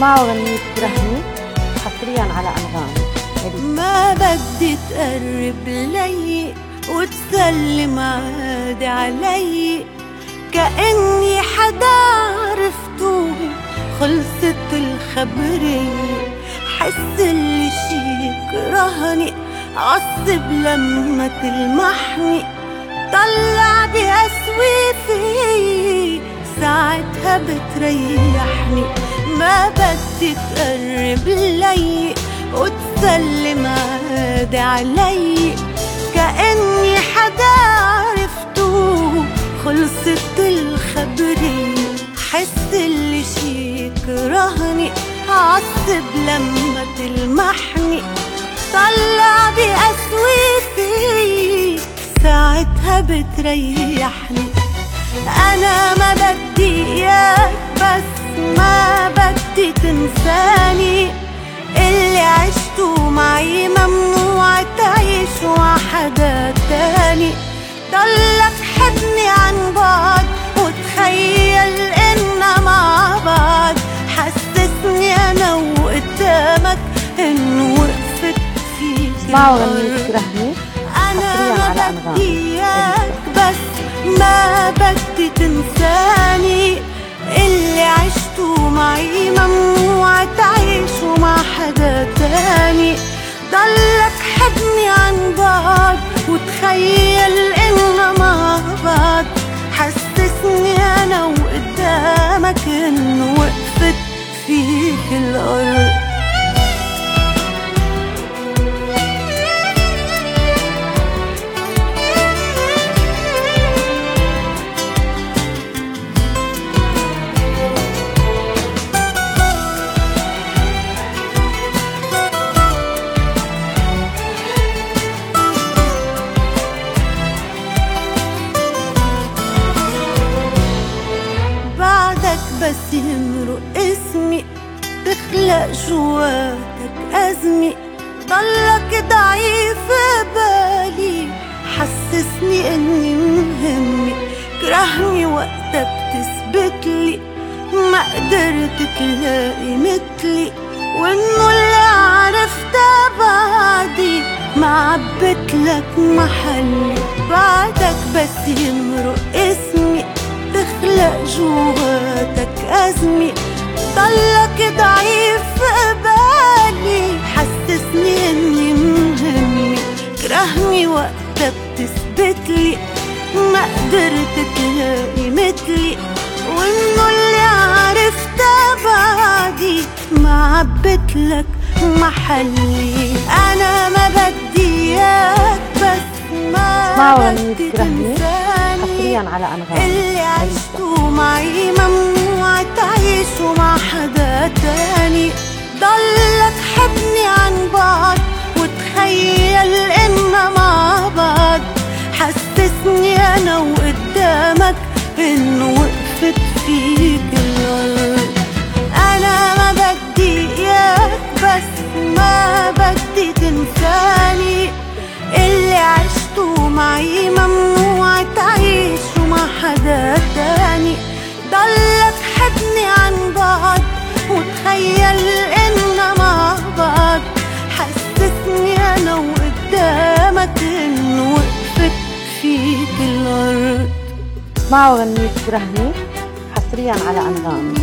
اسمعوا غنية رهني؟ حصريا على أنغام. ما بدي تقرب لي وتسلم عادي علي. كأني حدا عرفته خلصت الخبرية حس اللي شي يكرهني عصب لما تلمحني. طلع بأسوي في ساعتها بتريحني. ما بدي تقرب لي وتسلم عادي علي. كأني حدا عرفته خلصت الخبرية حس اللي شي يكرهني عصب لما تلمحني. طلع بأسوي في ساعتها بتريحني. أنا ما بدي إياك بس ما بدي تنساني. اللي عشته معي ممنوع تعيش حدا تاني. ضلك حبني عن بعد وتخيل إننا مع بعض حسسني أنا وقدامك إنه وقفت فيك أنا ما. بدي إياك بس ما بدي تنساني. وتخيل إننا مع بعض حسسني أنا وقدامك إنه وقفت فيك الأرض. بس يمرق اسمي تخلق جواتك أزمة ضلك ضعيف بالي حسسني إني مهمة كرهني وقتها بتثبت لي ما قدرت تلاقي مثلي. وإنه اللي عرفته بعدي ما عبت لك محلي. بعدك بس يمرق اسمي. بتثبت لي ما قدرت تلاقي مثلي وإنه اللي عرفته بعدي ما عبت لك محلي. أنا ما بدي اياك بس ما بدي تنساني. اللي عشته معي ممنوع تعيشه مع حدا تاني. ضلك إنه وقفت فيك أنا ما بدي إياك بس ما بدي تنساني. اللي عشته معي ممنوع تعيشه مع حدا تاني. اسمعوا غنية رهني حصريا على أنغام.